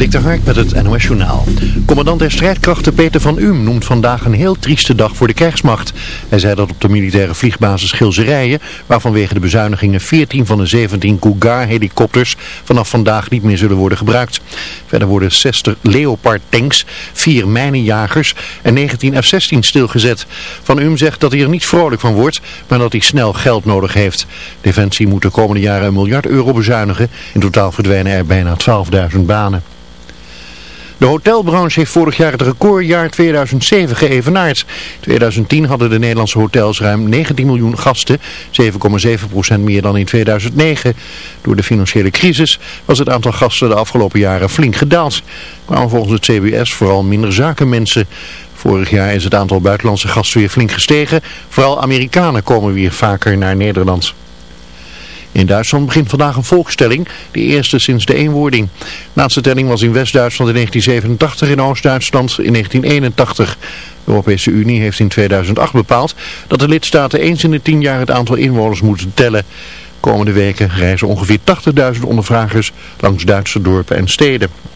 Dik de met het NOS Journaal. Commandant der strijdkrachten Peter van Uhm noemt vandaag een heel trieste dag voor de krijgsmacht. Hij zei dat op de militaire vliegbasis Gilserijen, waar vanwege de bezuinigingen 14 van de 17 Cougar-helikopters vanaf vandaag niet meer zullen worden gebruikt. Verder worden 60 Leopard tanks, 4 mijnenjagers en 19 F-16 stilgezet. Van Uhm zegt dat hij er niet vrolijk van wordt, maar dat hij snel geld nodig heeft. Defensie moet de komende jaren een miljard euro bezuinigen. In totaal verdwijnen er bijna 12.000 banen. De hotelbranche heeft vorig jaar het recordjaar 2007 geëvenaard. 2010 hadden de Nederlandse hotels ruim 19 miljoen gasten, 7,7% meer dan in 2009. Door de financiële crisis was het aantal gasten de afgelopen jaren flink gedaald. Kwamen volgens het CBS vooral minder zakenmensen. Vorig jaar is het aantal buitenlandse gasten weer flink gestegen. Vooral Amerikanen komen weer vaker naar Nederland. In Duitsland begint vandaag een volkstelling, de eerste sinds de eenwording. De laatste telling was in West-Duitsland in 1987 en Oost-Duitsland in 1981. De Europese Unie heeft in 2008 bepaald dat de lidstaten eens in de tien jaar het aantal inwoners moeten tellen. Komende weken reizen ongeveer 80.000 ondervragers langs Duitse dorpen en steden.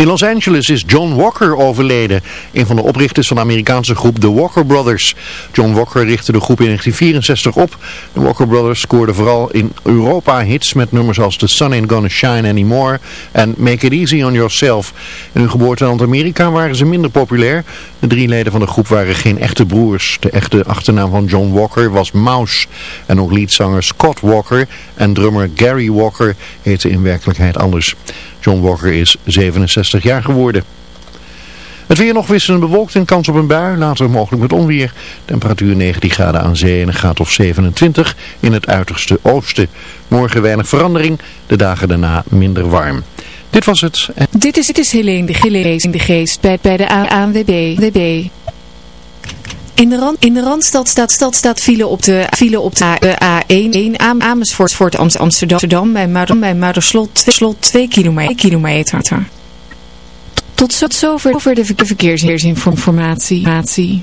In Los Angeles is John Walker overleden, een van de oprichters van de Amerikaanse groep The Walker Brothers. John Walker richtte de groep in 1964 op. De Walker Brothers scoorden vooral in Europa hits met nummers als The Sun Ain't Gonna Shine Anymore en Make It Easy On Yourself. In hun geboorteland Amerika waren ze minder populair. De drie leden van de groep waren geen echte broers. De echte achternaam van John Walker was Mouse. En ook leadzanger Scott Walker en drummer Gary Walker heten in werkelijkheid anders. John Walker is 67 jaar geworden. Het weer nog wisselend bewolkt en kans op een bui, later mogelijk met onweer. Temperatuur 19 graden aan zee en een graad of 27 in het uiterste oosten. Morgen weinig verandering, de dagen daarna minder warm. Dit was het. Dit is, dit is Helene de Gelees in de Geest bij, bij de ANWB. In de, rand, in de Randstad staat, stad staat file op de, file op de A1, 1 Amersfoort, Fort Amsterdam, bij, Muider, bij Muiderslot, slot 2 kilometer. kilometer. Tot, tot zover over de verkeersinformatie.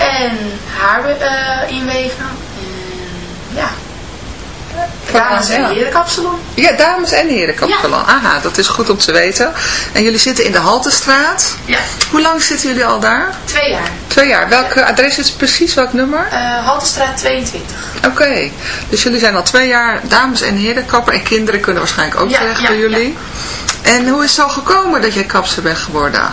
En haar inweven. En ja, dames en ja. heren kapsalon. Ja, dames en heren kapsalon. Aha, dat is goed om te weten. En jullie zitten in de Haltestraat. Ja, Hoe lang zitten jullie al daar? twee jaar. Twee jaar. Welk adres is precies? Welk nummer? Eh Haltestraat 22. Oké, dus jullie zijn al twee jaar dames en heren kapper en kinderen kunnen waarschijnlijk ook Ja, terecht bij jullie. En hoe is het zo gekomen dat jij kapster bent geworden?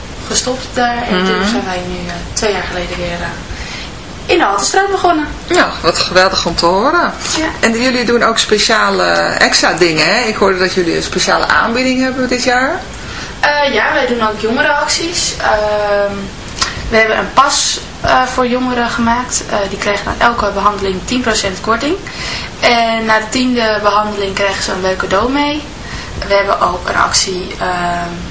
gestopt daar. En toen zijn wij nu eh, twee jaar geleden weer eh, in de Haltestraat begonnen. Nou, wat geweldig om te horen. Ja. En jullie doen ook speciale extra dingen, hè? Ik hoorde dat jullie een speciale aanbieding hebben dit jaar. Eh, ja, wij doen ook jongerenacties. Ehm, we hebben een pas voor jongeren gemaakt. Die krijgen na elke behandeling 10% korting. En na de tiende behandeling krijgen ze een leuke cadeau mee. We hebben ook een actie, ehm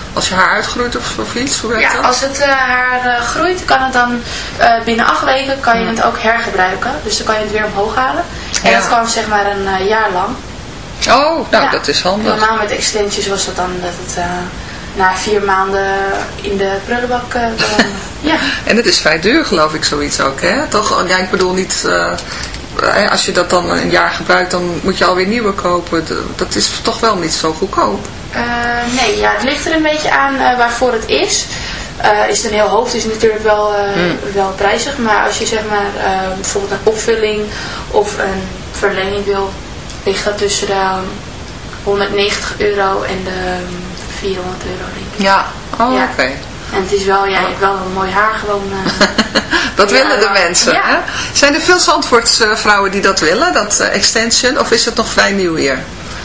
als je haar uitgroeit of, of iets. Hoe werkt Ja, dat? als het eh, haar eh, groeit, kan het dan eh, binnen acht weken kan je het ook hergebruiken. Dus dan kan je het weer omhoog halen. En Ja. dat kan zeg maar een jaar lang. Oh, nou Ja. dat is handig. Normaal met extensions was dat dan dat het na vier maanden in de prullenbak ja. En het is vrij duur geloof ik zoiets ook, hè? Toch? Ja, ik bedoel niet... als je dat dan een jaar gebruikt, dan moet je alweer nieuwe kopen. Dat is toch wel niet zo goedkoop. Eh, nee, ja, het ligt er een beetje aan eh, waarvoor het is. Eh, is het een heel hoofd, is natuurlijk wel, eh, wel prijzig. Maar als je zeg maar bijvoorbeeld een opvulling of een verlenging wil, ligt dat tussen de um, 190 euro en de um, 400 euro denk ik. Ja. Oh, Ja. oké. En het is wel, ja, je hebt wel een mooi haar gewoon. Dat willen de mensen, Ja. hè? Zijn er veel Zandvoortse vrouwen die dat willen, dat extension? Of is het nog vrij nieuw hier?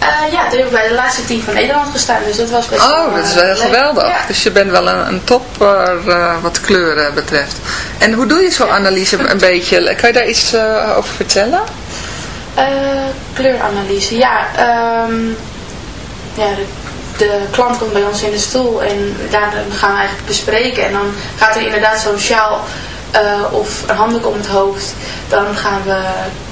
Eh, ja, toen heb ik bij de laatste team van Nederland gestaan. Dus dat was best wel, Oh, dat is eh, wel geweldig. Ja. Dus je bent wel een, een topper eh, wat kleuren betreft. En hoe doe je zo'n analyse een beetje? Kan je daar iets over vertellen? Kleuranalyse, ja. ehm, ja de, de klant komt bij ons in de stoel en daar gaan we eigenlijk bespreken. En dan gaat er inderdaad zo'n sjaal of een handdoek om het hoofd. Dan gaan we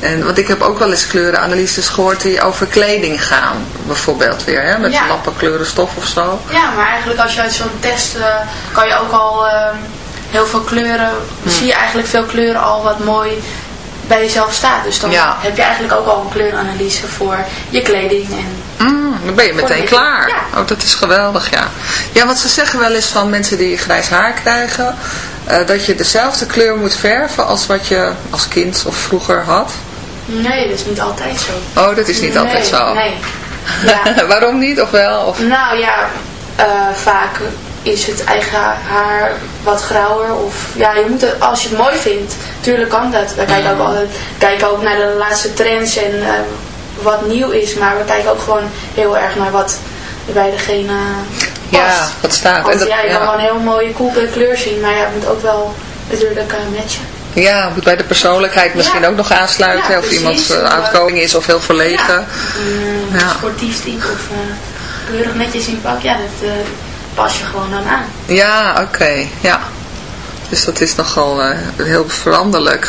En, want ik heb ook wel eens kleurenanalyses gehoord die over kleding gaan. Bijvoorbeeld weer, hè, met Ja. lappen kleurenstof of zo. Ja, maar eigenlijk als je uit zo'n test eh, kan je ook al ehm, heel veel kleuren, Hm. zie je eigenlijk veel kleuren al wat mooi bij jezelf staat. Dus dan Ja. heb je eigenlijk ook al een kleuranalyse voor je kleding. En, Mm, dan ben je meteen klaar. Ja. Oh, dat is geweldig, ja. Ja, want ze zeggen wel eens van mensen die grijs haar krijgen... eh, dat je dezelfde kleur moet verven als wat je als kind of vroeger had. Nee, dat is niet altijd zo. Oh, dat is niet altijd zo. Nee. Ja. Waarom niet? Of wel? Of... nou ja, eh, vaak is het eigen haar wat grauwer. Of ja, je moet het, als je het mooi vindt, tuurlijk kan dat. We kijken ook altijd kijken ook naar de laatste trends en eh, wat nieuw is. Maar we kijken ook gewoon heel erg naar wat bij degene past. Ja, wat staat. Want En dat- ja, je ja. kan gewoon een heel mooie koele kleur zien. Maar ja, het moet ook wel natuurlijk uh, matchen. Ja, moet bij de persoonlijkheid misschien Ja. ook nog aansluiten. Ja, of iemand Of, outgoing is of heel verlegen. Ja. Mm, Ja. Of uh, keurig netjes in pak. Ja, dat uh, pas je gewoon dan aan. Ja, oké. Ja. Dus dat is nogal uh, heel veranderlijk.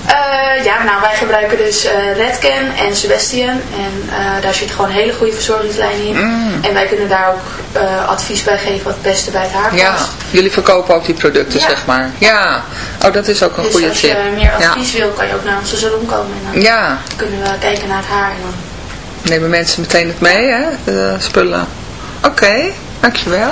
Uh, ja, Ja, nou wij gebruiken dus eh Redken en Sebastian. En eh, daar zit gewoon een hele goede verzorgingslijn in. En wij kunnen daar ook eh, advies bij geven wat het beste bij het haar Ja, past. jullie verkopen ook die producten, Ja. zeg maar. Ja, oh dat is ook een Dus goede als tip. je meer ja. advies wil, kan je ook naar onze salon komen. En dan ja, kunnen we kijken naar het haar. En dan nemen mensen meteen het mee, hè, de spullen. Oké, dankjewel.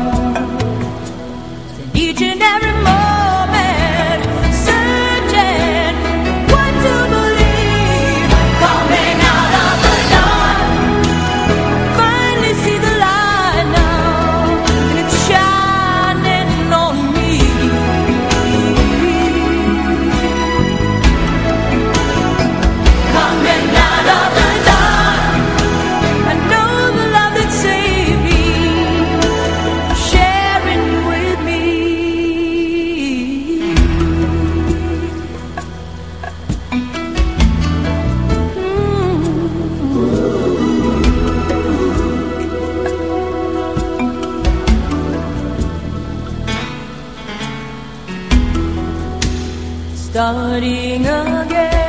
Starting again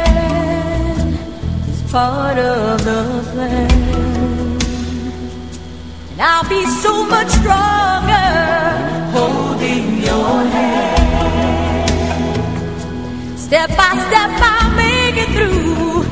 is part of the plan. And I'll be so much stronger holding your hand. Step by step, I'll make it through.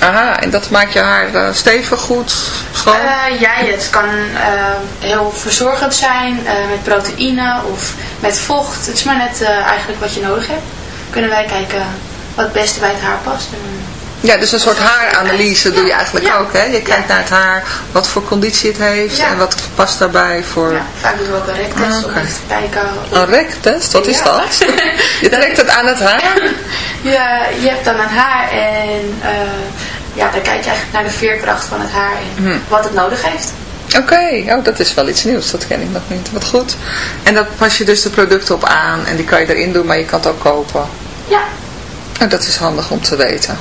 Aha, en dat maakt je haar eh, stevig, goed, schoon? Eh, ja, het kan eh, heel verzorgend zijn met proteïne of met vocht. Het is maar net eigenlijk wat je nodig hebt. Kunnen wij kijken wat het beste bij het haar past. Ja, dus een soort haaranalyse doe je eigenlijk Ja. ook, hè? Je kijkt Ja. naar het haar, wat voor conditie het heeft Ja. en wat past daarbij voor... ja, vaak doen we ook een rektest Ah, om eens te kijken. of- Een rektest, wat is dat? Je trekt het aan het haar? Ja, je hebt dan een haar en eh, ja, dan kijk je eigenlijk naar de veerkracht van het haar en Hm. wat het nodig heeft. Oké, oh, dat is wel iets nieuws, dat ken ik nog niet. Wat goed. En daar pas je dus de producten op aan en die kan je erin doen, maar je kan het ook kopen. Ja, Nou, dat is handig om te weten.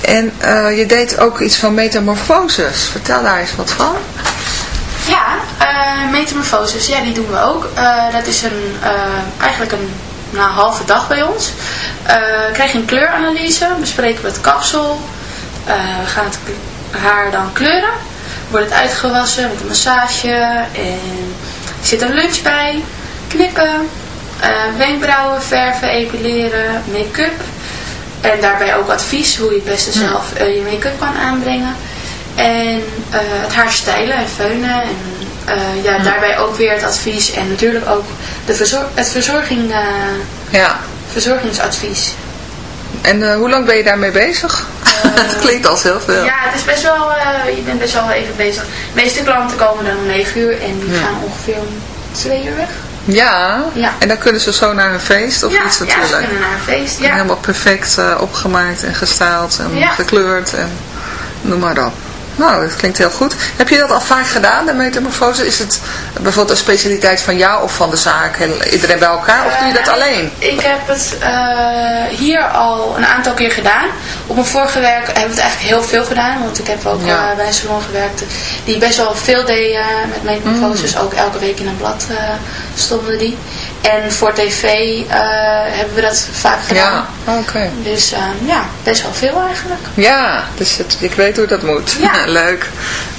En eh, je deed ook iets van metamorfoses. Vertel daar eens wat van. Ja, eh metamorfoses, ja, die doen we ook. Eh, dat is een, eigenlijk een nou, halve dag bij ons. Krijg je een kleuranalyse, bespreken we het kapsel. Eh, we gaan het haar dan kleuren. Wordt het uitgewassen met een massage. En er zit een lunch bij. Knippen. eh, wenkbrauwen verven, epileren, make-up. En daarbij ook advies hoe je het beste zelf eh, je make-up kan aanbrengen. En eh, het haar stijlen en feunen. En eh, ja, daarbij ook weer het advies. En natuurlijk ook de verzor het verzorging, eh, Ja. verzorgingsadvies. En eh, hoe lang ben je daarmee bezig? Het klinkt als heel veel. Ja, het is best wel, eh, je bent best wel even bezig. De meeste klanten komen dan om 9 uur en die Ja. gaan ongeveer om 2 uur weg. Ja. Ja. En dan kunnen ze zo naar een feest of ja, iets ja, ze natuurlijk. kunnen naar een feest. En Ja. Helemaal perfect eh, opgemaakt en gestyled en gekleurd en noem maar op. Nou, dat klinkt heel goed. Heb je dat al vaak gedaan, de metamorfose? Is het bijvoorbeeld een specialiteit van jou of van de zaak? Iedereen bij elkaar? Of doe je dat Eh, alleen? Ik heb het eh, hier al een aantal keer gedaan. Op mijn vorige werk hebben we het eigenlijk heel veel gedaan. Want ik heb ook Ja. eh, bij een salon gewerkt die best wel veel deed eh, met metamorfoses. Mm. Ook elke week in een blad stonden die. En voor tv hebben we dat vaak gedaan. Ja, oké. Dus eh, ja, best wel veel eigenlijk. Ja, dus het, ik weet hoe dat moet. Ja. Leuk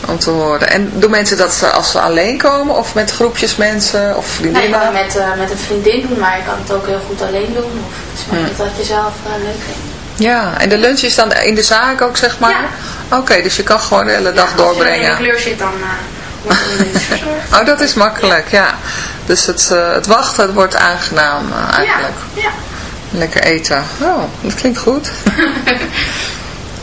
om te horen. En doen mensen dat als ze alleen komen of met groepjes mensen of Nee, vriendinnen? je kan het met, eh, met een vriendin doen, maar je kan het ook heel goed alleen doen. Of het is maar net wat je zelf eh, leuk vindt. Ja, en de lunch is dan in de zaak ook, zeg maar? Oké, dus je kan gewoon de hele dag Als je in doorbrengen. de kleur zit, dan eh, wordt niet verzorgd. Oh, dat is makkelijk, ja. Dus het, het wachten het wordt aangenaam eigenlijk. Ja, ja. Lekker eten. Oh, dat klinkt goed.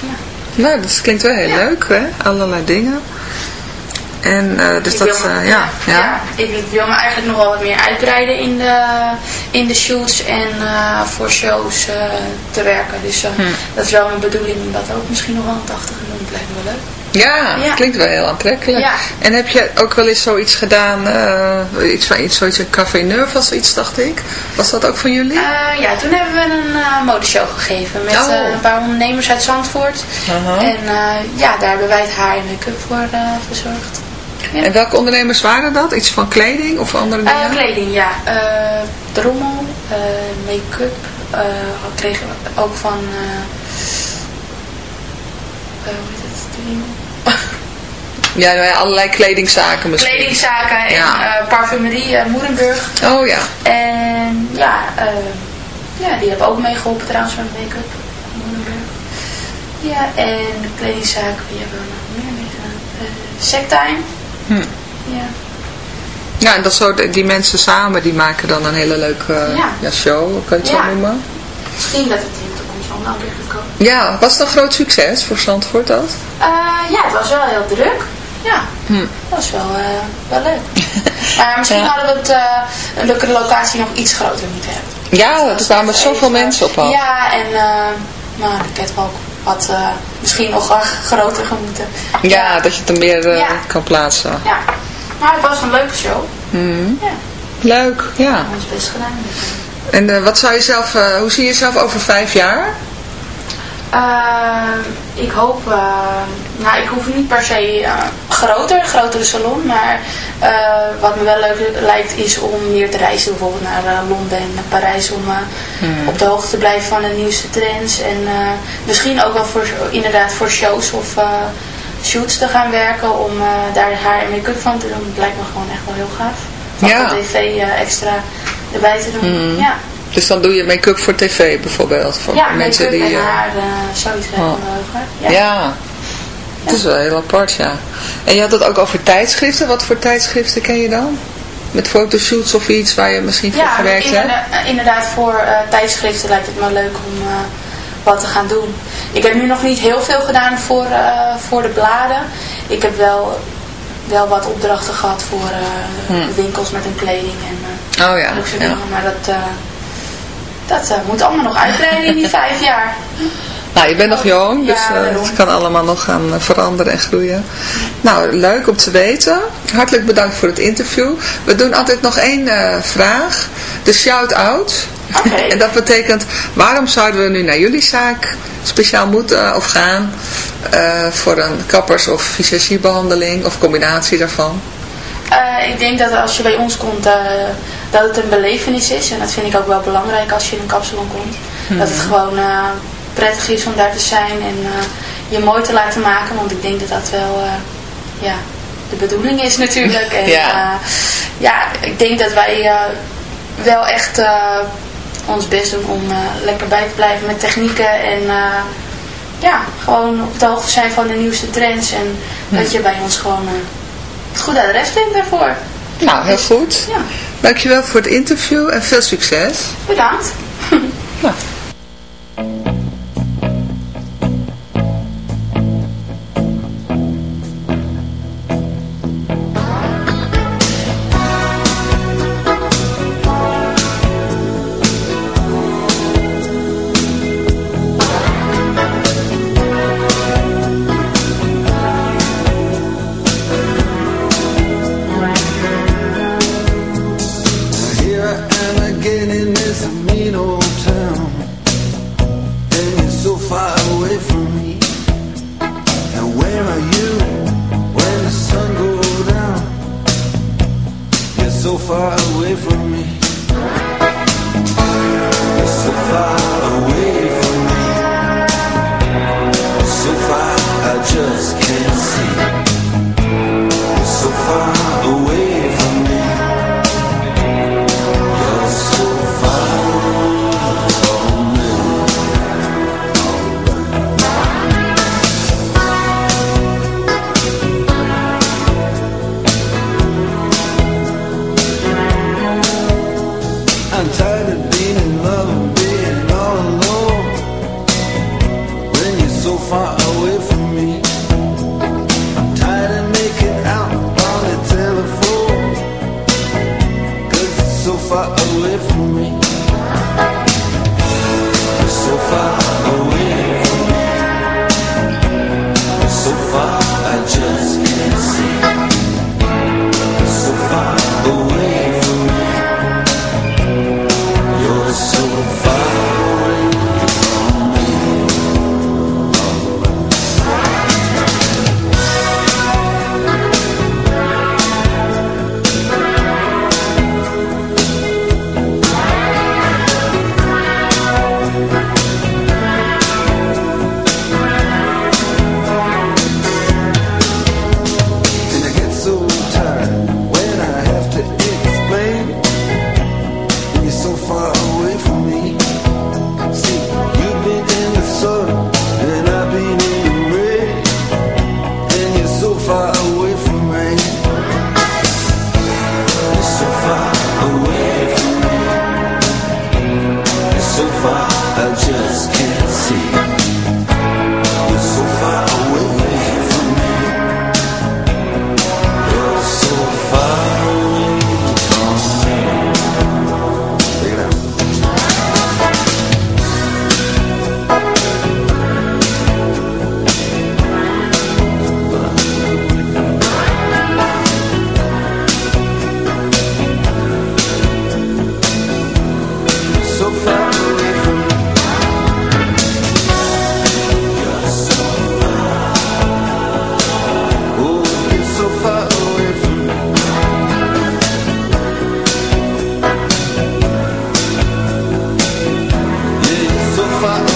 ja. Nou, dat klinkt wel heel Ja. leuk, hè? Allerlei dingen. En eh, dus Ik dat, me- eh, ja, ja. ik wil me eigenlijk nog wel wat meer uitbreiden in de, in de shoots en eh, voor shows te werken. Dus Hm. dat is wel mijn bedoeling om dat ook misschien nog wel aan het achtige doen. Dat lijkt me wel leuk. Ja, Ja. klinkt wel heel aantrekkelijk. Ja. En heb je ook wel eens zoiets gedaan, eh, iets van iets, zoiets, een café neuf of zoiets, dacht ik? Was dat ook van jullie? Eh, ja, toen hebben we een eh, modeshow gegeven met Oh. een paar ondernemers uit Zandvoort. En ja, daar hebben wij het haar en make-up voor verzorgd. Ja. En welke ondernemers waren dat? Iets van kleding of andere dingen? kleding, ja. Drommel, make-up. kregen we ook van... eh eh, hoe heet het? Drommel? Ja, nou ja, allerlei kledingzaken misschien. Kledingzaken en Ja. eh, parfumerie, eh, Moerenburg. Oh ja. En ja, eh, ja, die hebben ook meegeholpen trouwens met make-up. Moerenburg. Ja, en de kledingzaken, die hebben we nog meer meegedaan. Sectime. Hm. Ja. Ja, en dat zo, die mensen samen, die maken dan een hele leuke Ja. ja, show, kan je het Ja. zo noemen? misschien dat het in de toekomst komen. Ja, was het een groot succes voor Zandvoort dat? Eh, ja, het was wel heel druk. Ja, Hm. dat was wel, eh, wel leuk. maar misschien Ja. hadden we het, eh, een leuke locatie nog iets groter moeten hebben. Ja, er kwamen zoveel mensen op af. Ja, en nou, de catwalk had misschien nog groter gemoeten. Ja, dat je het er meer Ja. kan plaatsen. Ja, maar het was een leuke show. Mhm. Ja, Leuk, ja. best gedaan. En wat zou je zelf, hoe zie je jezelf over vijf jaar? Ehm, ik hoop, eh, nou ik hoef niet per se eh, groter, grotere salon, maar eh, wat me wel leuk lijkt is om meer te reizen, bijvoorbeeld naar Londen en naar Parijs, om Hmm. op de hoogte te blijven van de nieuwste trends en misschien ook wel voor, inderdaad voor shows of shoots te gaan werken, om daar haar en make-up van te doen, dat lijkt me gewoon echt wel heel gaaf. Van Ja. de tv extra erbij te doen, Hmm. ja. Dus dan doe je make-up voor tv bijvoorbeeld. Voor Ja, mensen die. en eh, haar, eh, zoiets Oh. heel gaaf. ja. Het is wel heel apart, ja. En je had het ook over tijdschriften. Wat voor tijdschriften ken je dan? Met fotoshoots of iets waar je misschien voor Ja, gewerkt hebt? inderdaad, inderdaad voor eh, tijdschriften lijkt het me leuk om eh, wat te gaan doen. Ik heb nu nog niet heel veel gedaan voor, eh, voor de bladen. Ik heb wel, wel wat opdrachten gehad voor eh, Hmm. winkels met een kleding en eh Oh ja, ja. dingen. Maar dat, eh, dat eh, moet allemaal nog uitbreiden in die vijf jaar. Nou, je bent nog jong, dus eh, het kan allemaal nog gaan eh, veranderen en groeien. Nou, leuk om te weten. Hartelijk bedankt voor het interview. We doen altijd nog één vraag. De shout-out. Oké. en dat betekent, waarom zouden we nu naar jullie zaak speciaal moeten of gaan voor een kappers- of visagiebehandeling of combinatie daarvan? Ik denk dat als je bij ons komt, dat het een belevenis is. En dat vind ik ook wel belangrijk als je in een kapsalon komt. Dat het gewoon eh, prettig is om daar te zijn en eh, je mooi te laten maken. Want ik denk dat dat wel eh, ja, de bedoeling is natuurlijk. En, Ja. ja. ik denk dat wij wel echt ons best doen om lekker bij te blijven met technieken. En ja, gewoon op de hoogte zijn van de nieuwste trends. En dat je bij ons gewoon... het goede adres vindt daarvoor. Nou, heel goed. Ja, Dankjewel voor het interview en veel succes. bedankt. Here fuck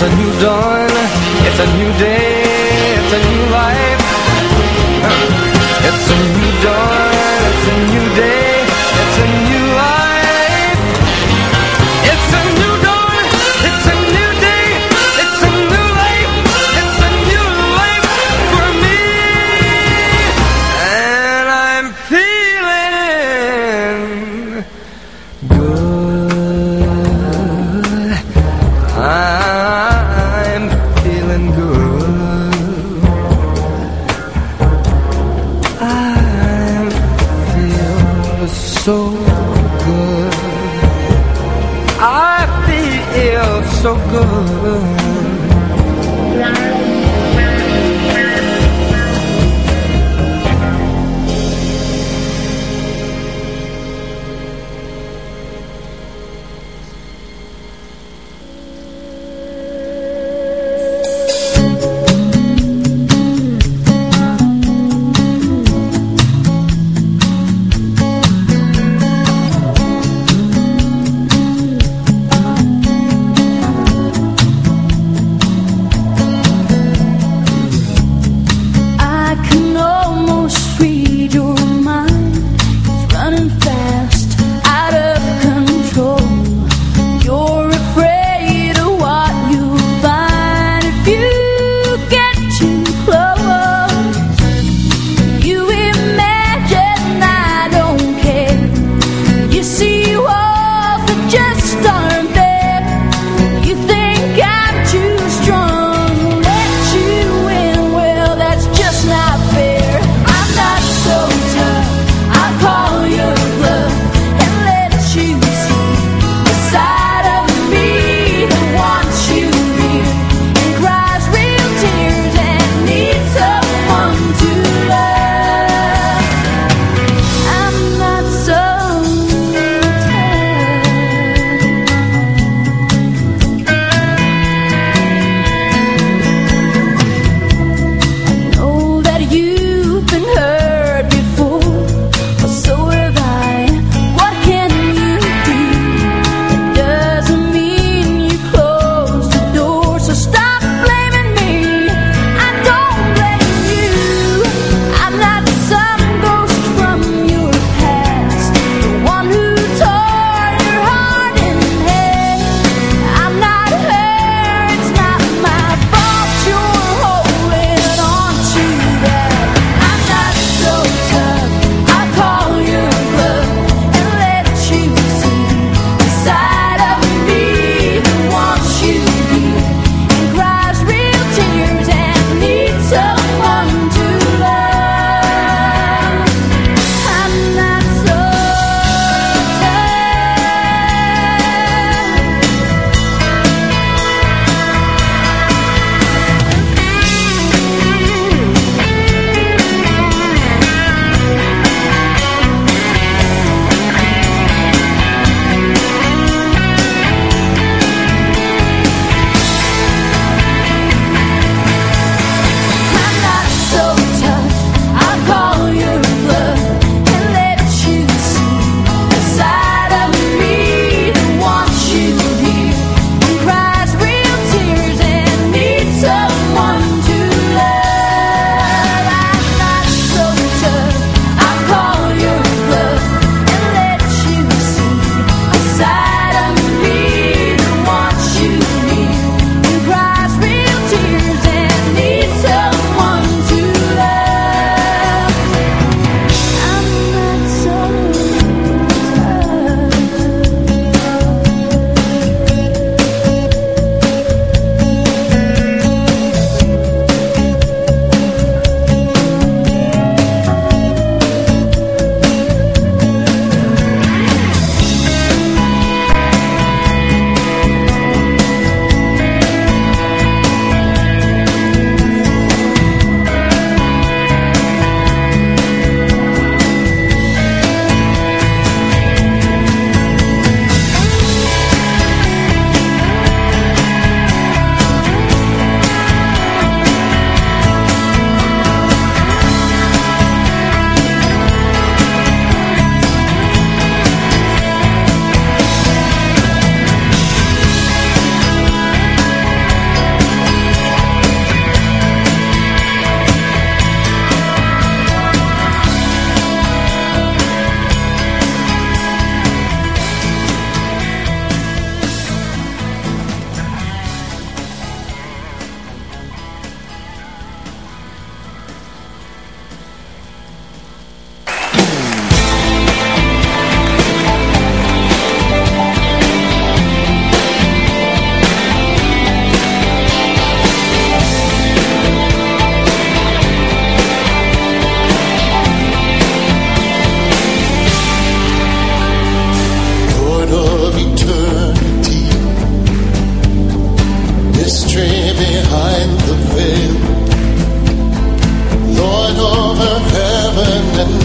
It's a new dawn, it's a new day, it's a new life. It's a new dawn,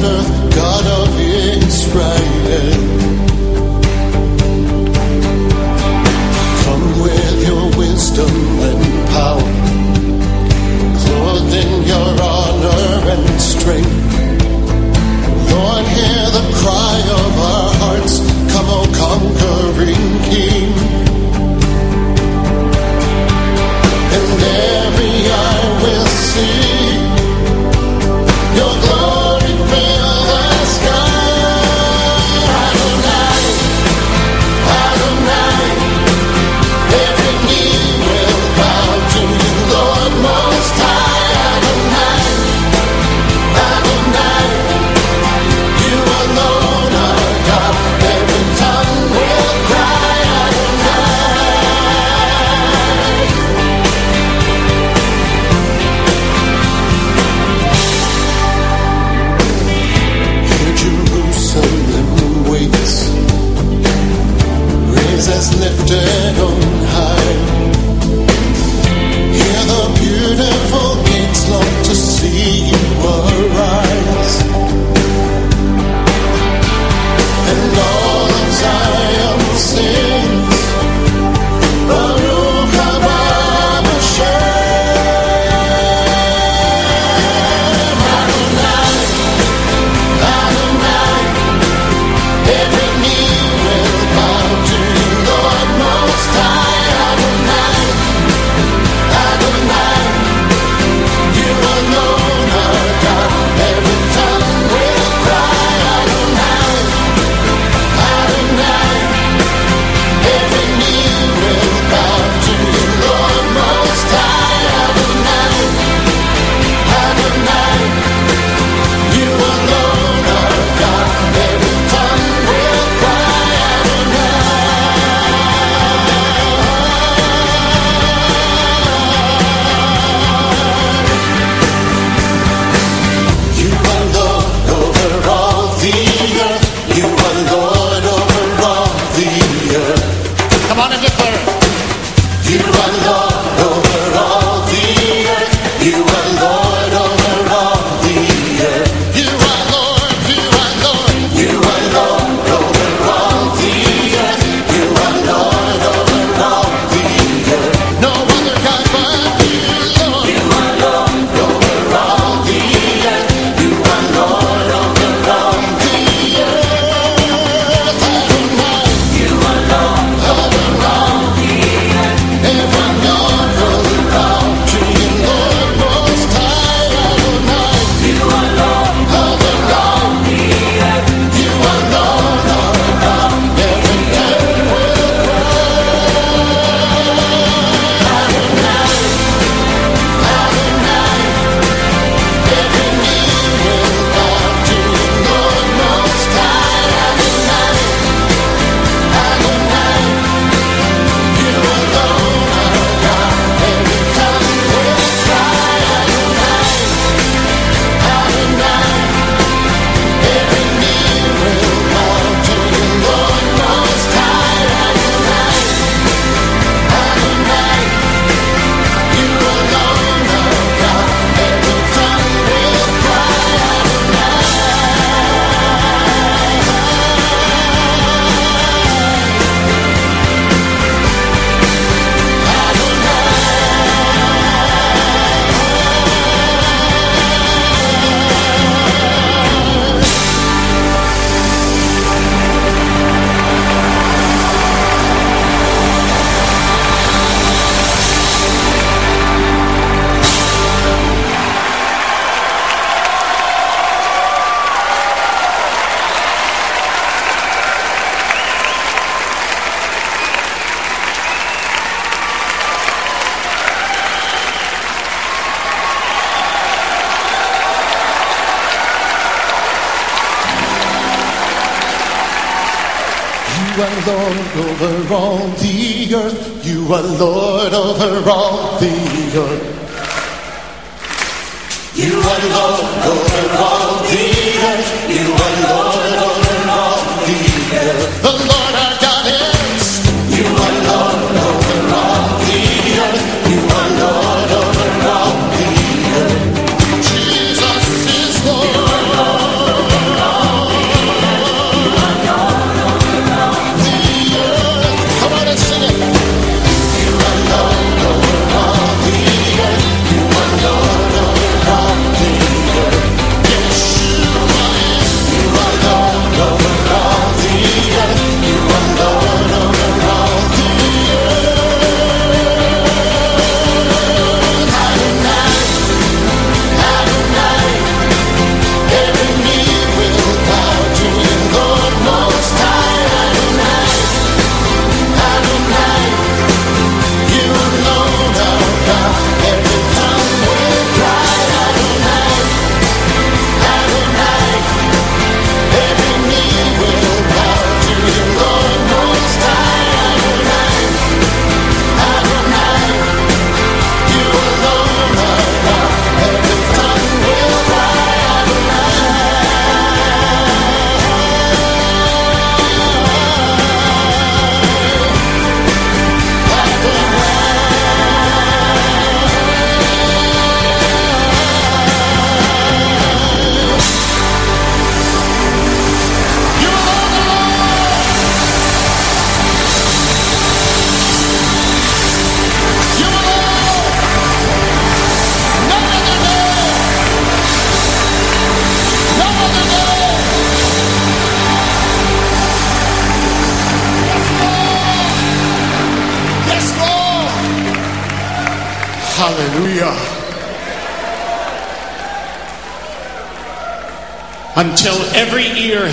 earth Lord over all the earth. You are Lord over all the earth.